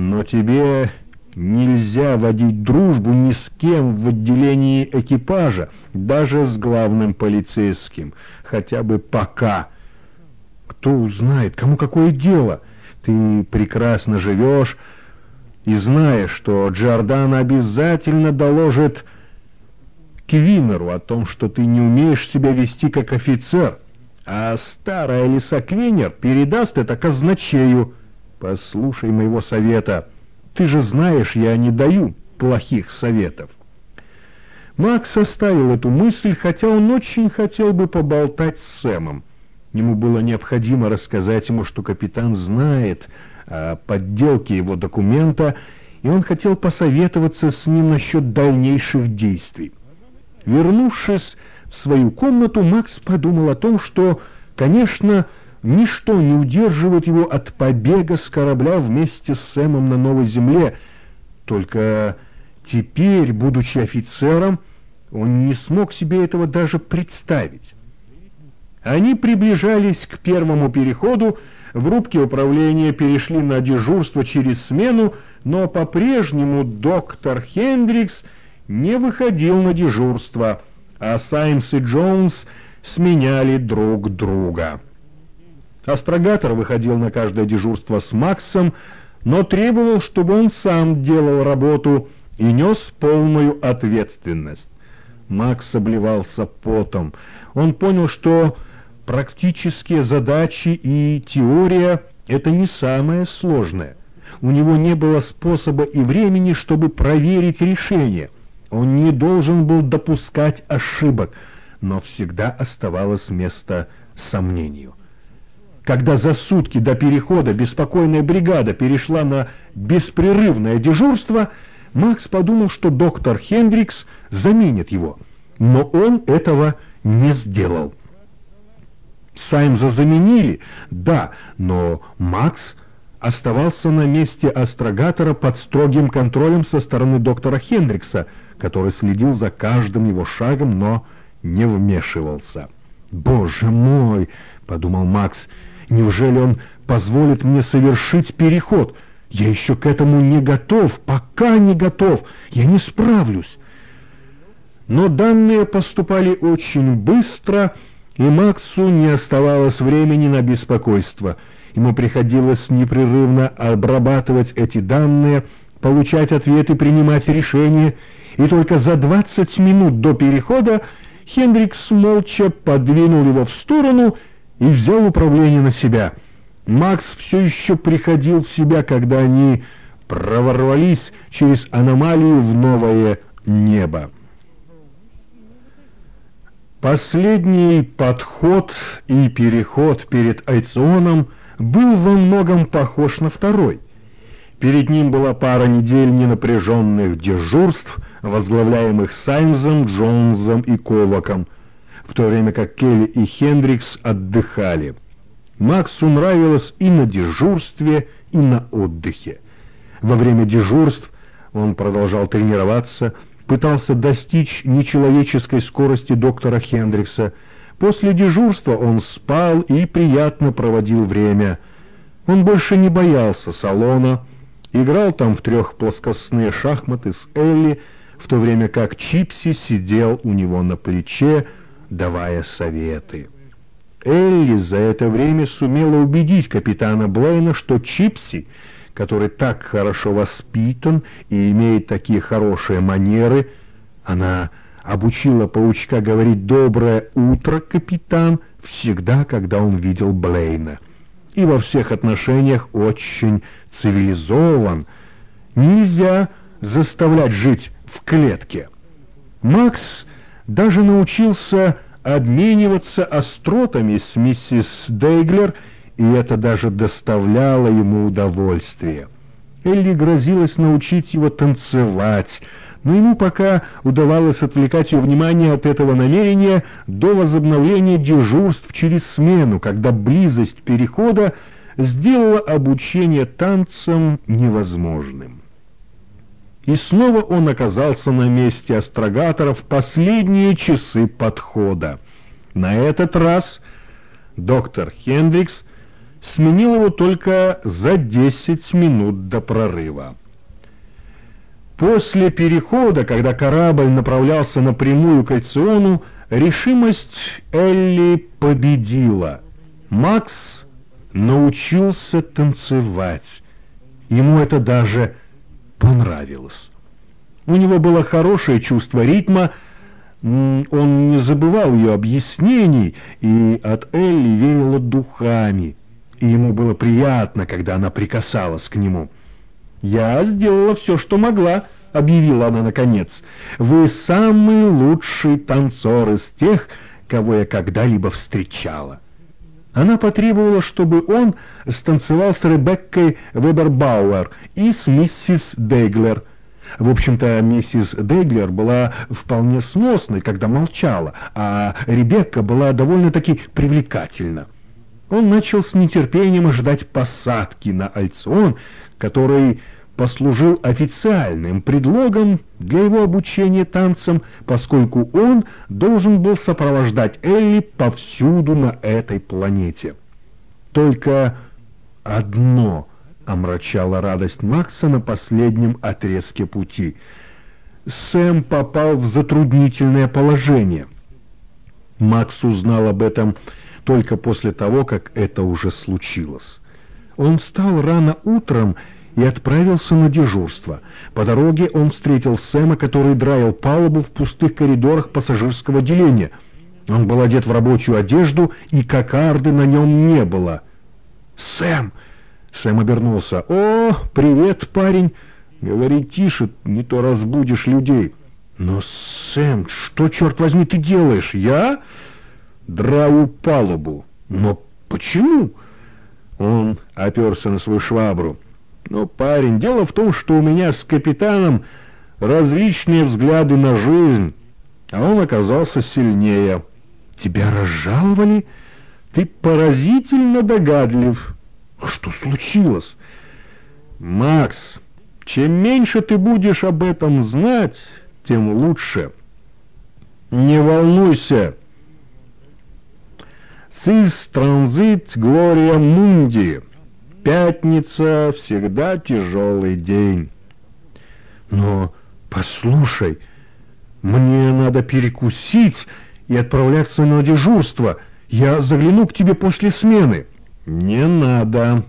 Но тебе нельзя водить дружбу ни с кем в отделении экипажа, даже с главным полицейским, хотя бы пока. Кто узнает, кому какое дело? Ты прекрасно живешь и знаешь, что Джордан обязательно доложит Квинеру о том, что ты не умеешь себя вести как офицер, а старая лиса Квинер передаст это казначею. Послушай моего совета. Ты же знаешь, я не даю плохих советов. Макс оставил эту мысль, хотя он очень хотел бы поболтать с Сэмом. Ему было необходимо рассказать ему, что капитан знает о подделке его документа, и он хотел посоветоваться с ним насчет дальнейших действий. Вернувшись в свою комнату, Макс подумал о том, что, конечно, ничто не удерживает его от побега с корабля вместе с Сэмом на новой земле. Только теперь, будучи офицером, он не смог себе этого даже представить. Они приближались к первому переходу, в рубке управления перешли на дежурство через смену, но по-прежнему доктор Хендрикс не выходил на дежурство, а Саймс и Джонс сменяли друг друга. Астрогатор выходил на каждое дежурство с Максом, но требовал, чтобы он сам делал работу и нес полную ответственность. Макс обливался потом. Он понял, что практические задачи и теория — это не самое сложное. У него не было способа и времени, чтобы проверить решение — он не должен был допускать ошибок, но всегда оставалось место сомнению. Когда за сутки до перехода беспокойная бригада перешла на беспрерывное дежурство, Макс подумал, что доктор Хендрикс заменит его, но он этого не сделал. Саймза заменили, да, но Макс оставался на месте астрогатора под строгим контролем со стороны доктора Хендрикса, который следил за каждым его шагом, но не вмешивался. «Боже мой!» — подумал Макс. «Неужели он позволит мне совершить переход? Я еще к этому не готов, пока не готов. Я не справлюсь». Но данные поступали очень быстро, и Максу не оставалось времени на беспокойство. Ему приходилось непрерывно обрабатывать эти данные, получать ответы, принимать решения, и только за 20 минут до перехода Хендрикс молча подвинул его в сторону и взял управление на себя. Макс все еще приходил в себя, когда они проворвались через аномалию в новое небо. Последний подход и переход перед Айционом был во многом похож на второй. Перед ним была пара недель ненапряженных дежурств – возглавляемых Саймзом, Джонсом и Коваком, в то время как Келли и Хендрикс отдыхали. Максу нравилось и на дежурстве, и на отдыхе. Во время дежурств он продолжал тренироваться, пытался достичь нечеловеческой скорости доктора Хендрикса. После дежурства он спал и приятно проводил время. Он больше не боялся салона, играл там в трех плоскостные шахматы с Элли, в то время как Чипси сидел у него на плече, давая советы. Элли за это время сумела убедить капитана Блейна, что Чипси, который так хорошо воспитан и имеет такие хорошие манеры, она обучила паучка говорить «доброе утро, капитан» всегда, когда он видел Блейна. И во всех отношениях очень цивилизован. Нельзя заставлять жить в клетке. Макс даже научился обмениваться остротами с миссис Дейглер, и это даже доставляло ему удовольствие. Элли грозилась научить его танцевать, но ему пока удавалось отвлекать ее внимание от этого намерения до возобновления дежурств через смену, когда близость перехода сделала обучение танцам невозможным. И снова он оказался на месте астрогатора в последние часы подхода. На этот раз доктор Хендрикс сменил его только за 10 минут до прорыва. После перехода, когда корабль направлялся напрямую к Альциону, решимость Элли победила. Макс научился танцевать. Ему это даже понравилось. У него было хорошее чувство ритма, он не забывал ее объяснений, и от Элли веяло духами, и ему было приятно, когда она прикасалась к нему. «Я сделала все, что могла», — объявила она наконец. «Вы самый лучший танцор из тех, кого я когда-либо встречала». Она потребовала, чтобы он станцевал с Ребеккой Вебербауэр и с миссис Дейглер. В общем-то, миссис Дейглер была вполне сносной, когда молчала, а Ребекка была довольно-таки привлекательна. Он начал с нетерпением ожидать посадки на Альцион, который послужил официальным предлогом для его обучения танцам, поскольку он должен был сопровождать Элли повсюду на этой планете. Только одно омрачало радость Макса на последнем отрезке пути. Сэм попал в затруднительное положение. Макс узнал об этом только после того, как это уже случилось. Он встал рано утром и отправился на дежурство. По дороге он встретил Сэма, который драил палубу в пустых коридорах пассажирского отделения. Он был одет в рабочую одежду, и кокарды на нем не было. «Сэм!» Сэм обернулся. «О, привет, парень!» «Говори тише, не то разбудишь людей». «Но, Сэм, что, черт возьми, ты делаешь? Я?» «Драю палубу». «Но почему?» Он оперся на свою швабру. Ну, парень, дело в том, что у меня с капитаном различные взгляды на жизнь, а он оказался сильнее. Тебя разжаловали? Ты поразительно догадлив. Что случилось? Макс, чем меньше ты будешь об этом знать, тем лучше. Не волнуйся. Сис транзит Глория Мунди. Пятница всегда тяжелый день. Но послушай, мне надо перекусить и отправляться на дежурство. Я загляну к тебе после смены. Не надо.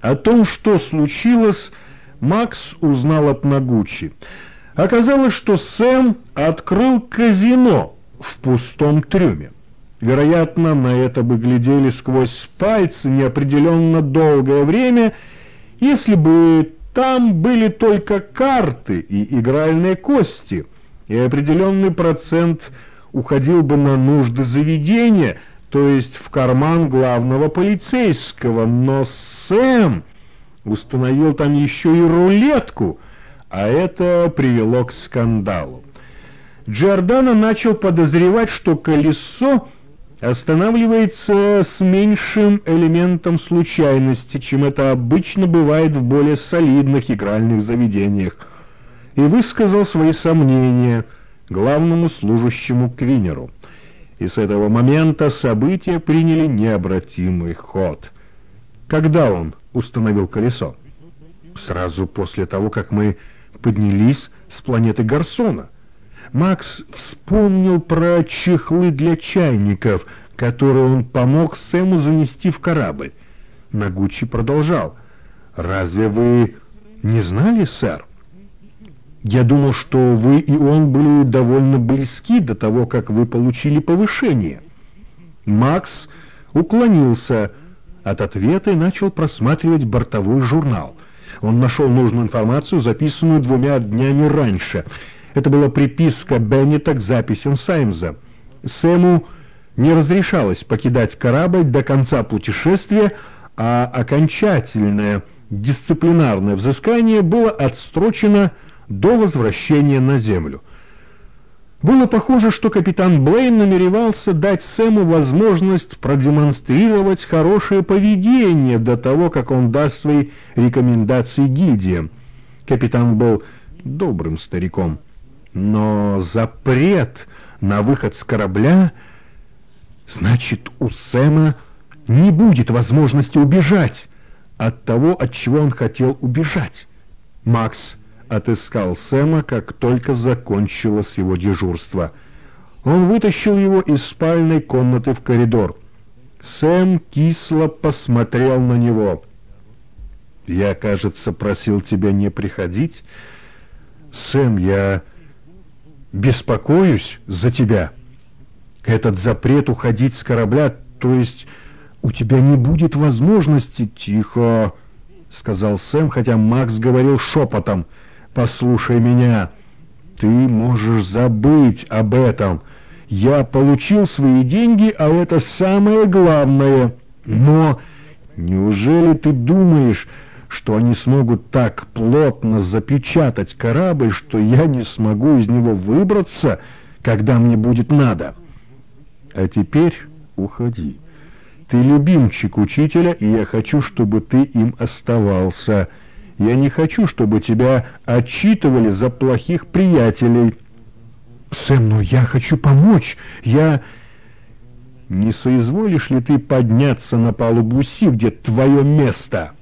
О том, что случилось, Макс узнал от Нагучи. Оказалось, что Сэм открыл казино в пустом трюме. Вероятно, на это бы глядели сквозь пальцы неопределенно долгое время, если бы там были только карты и игральные кости, и определенный процент уходил бы на нужды заведения, то есть в карман главного полицейского. Но Сэм установил там еще и рулетку, а это привело к скандалу. Джордано начал подозревать, что колесо останавливается с меньшим элементом случайности, чем это обычно бывает в более солидных игральных заведениях, и высказал свои сомнения главному служащему Квинеру. И с этого момента события приняли необратимый ход. Когда он установил колесо? Сразу после того, как мы поднялись с планеты Гарсона. Макс вспомнил про чехлы для чайников, которые он помог Сэму занести в корабль. Нагучи продолжал. «Разве вы не знали, сэр? Я думал, что вы и он были довольно близки до того, как вы получили повышение». Макс уклонился от ответа и начал просматривать бортовой журнал. Он нашел нужную информацию, записанную двумя днями раньше — это была приписка Беннета к записям Саймза. Сэму не разрешалось покидать корабль до конца путешествия, а окончательное дисциплинарное взыскание было отстрочено до возвращения на Землю. Было похоже, что капитан Блейн намеревался дать Сэму возможность продемонстрировать хорошее поведение до того, как он даст свои рекомендации гидиям. Капитан был добрым стариком. Но запрет на выход с корабля, значит, у Сэма не будет возможности убежать от того, от чего он хотел убежать. Макс отыскал Сэма, как только закончилось его дежурство. Он вытащил его из спальной комнаты в коридор. Сэм кисло посмотрел на него. «Я, кажется, просил тебя не приходить. Сэм, я беспокоюсь за тебя. Этот запрет уходить с корабля, то есть у тебя не будет возможности...» «Тихо!» — сказал Сэм, хотя Макс говорил шепотом. «Послушай меня, ты можешь забыть об этом». Я получил свои деньги, а это самое главное. Но неужели ты думаешь, что они смогут так плотно запечатать корабль, что я не смогу из него выбраться, когда мне будет надо? А теперь уходи. Ты любимчик учителя, и я хочу, чтобы ты им оставался. Я не хочу, чтобы тебя отчитывали за плохих приятелей». «Сэм, но я хочу помочь. Я...» «Не соизволишь ли ты подняться на палубу Си, где твое место?»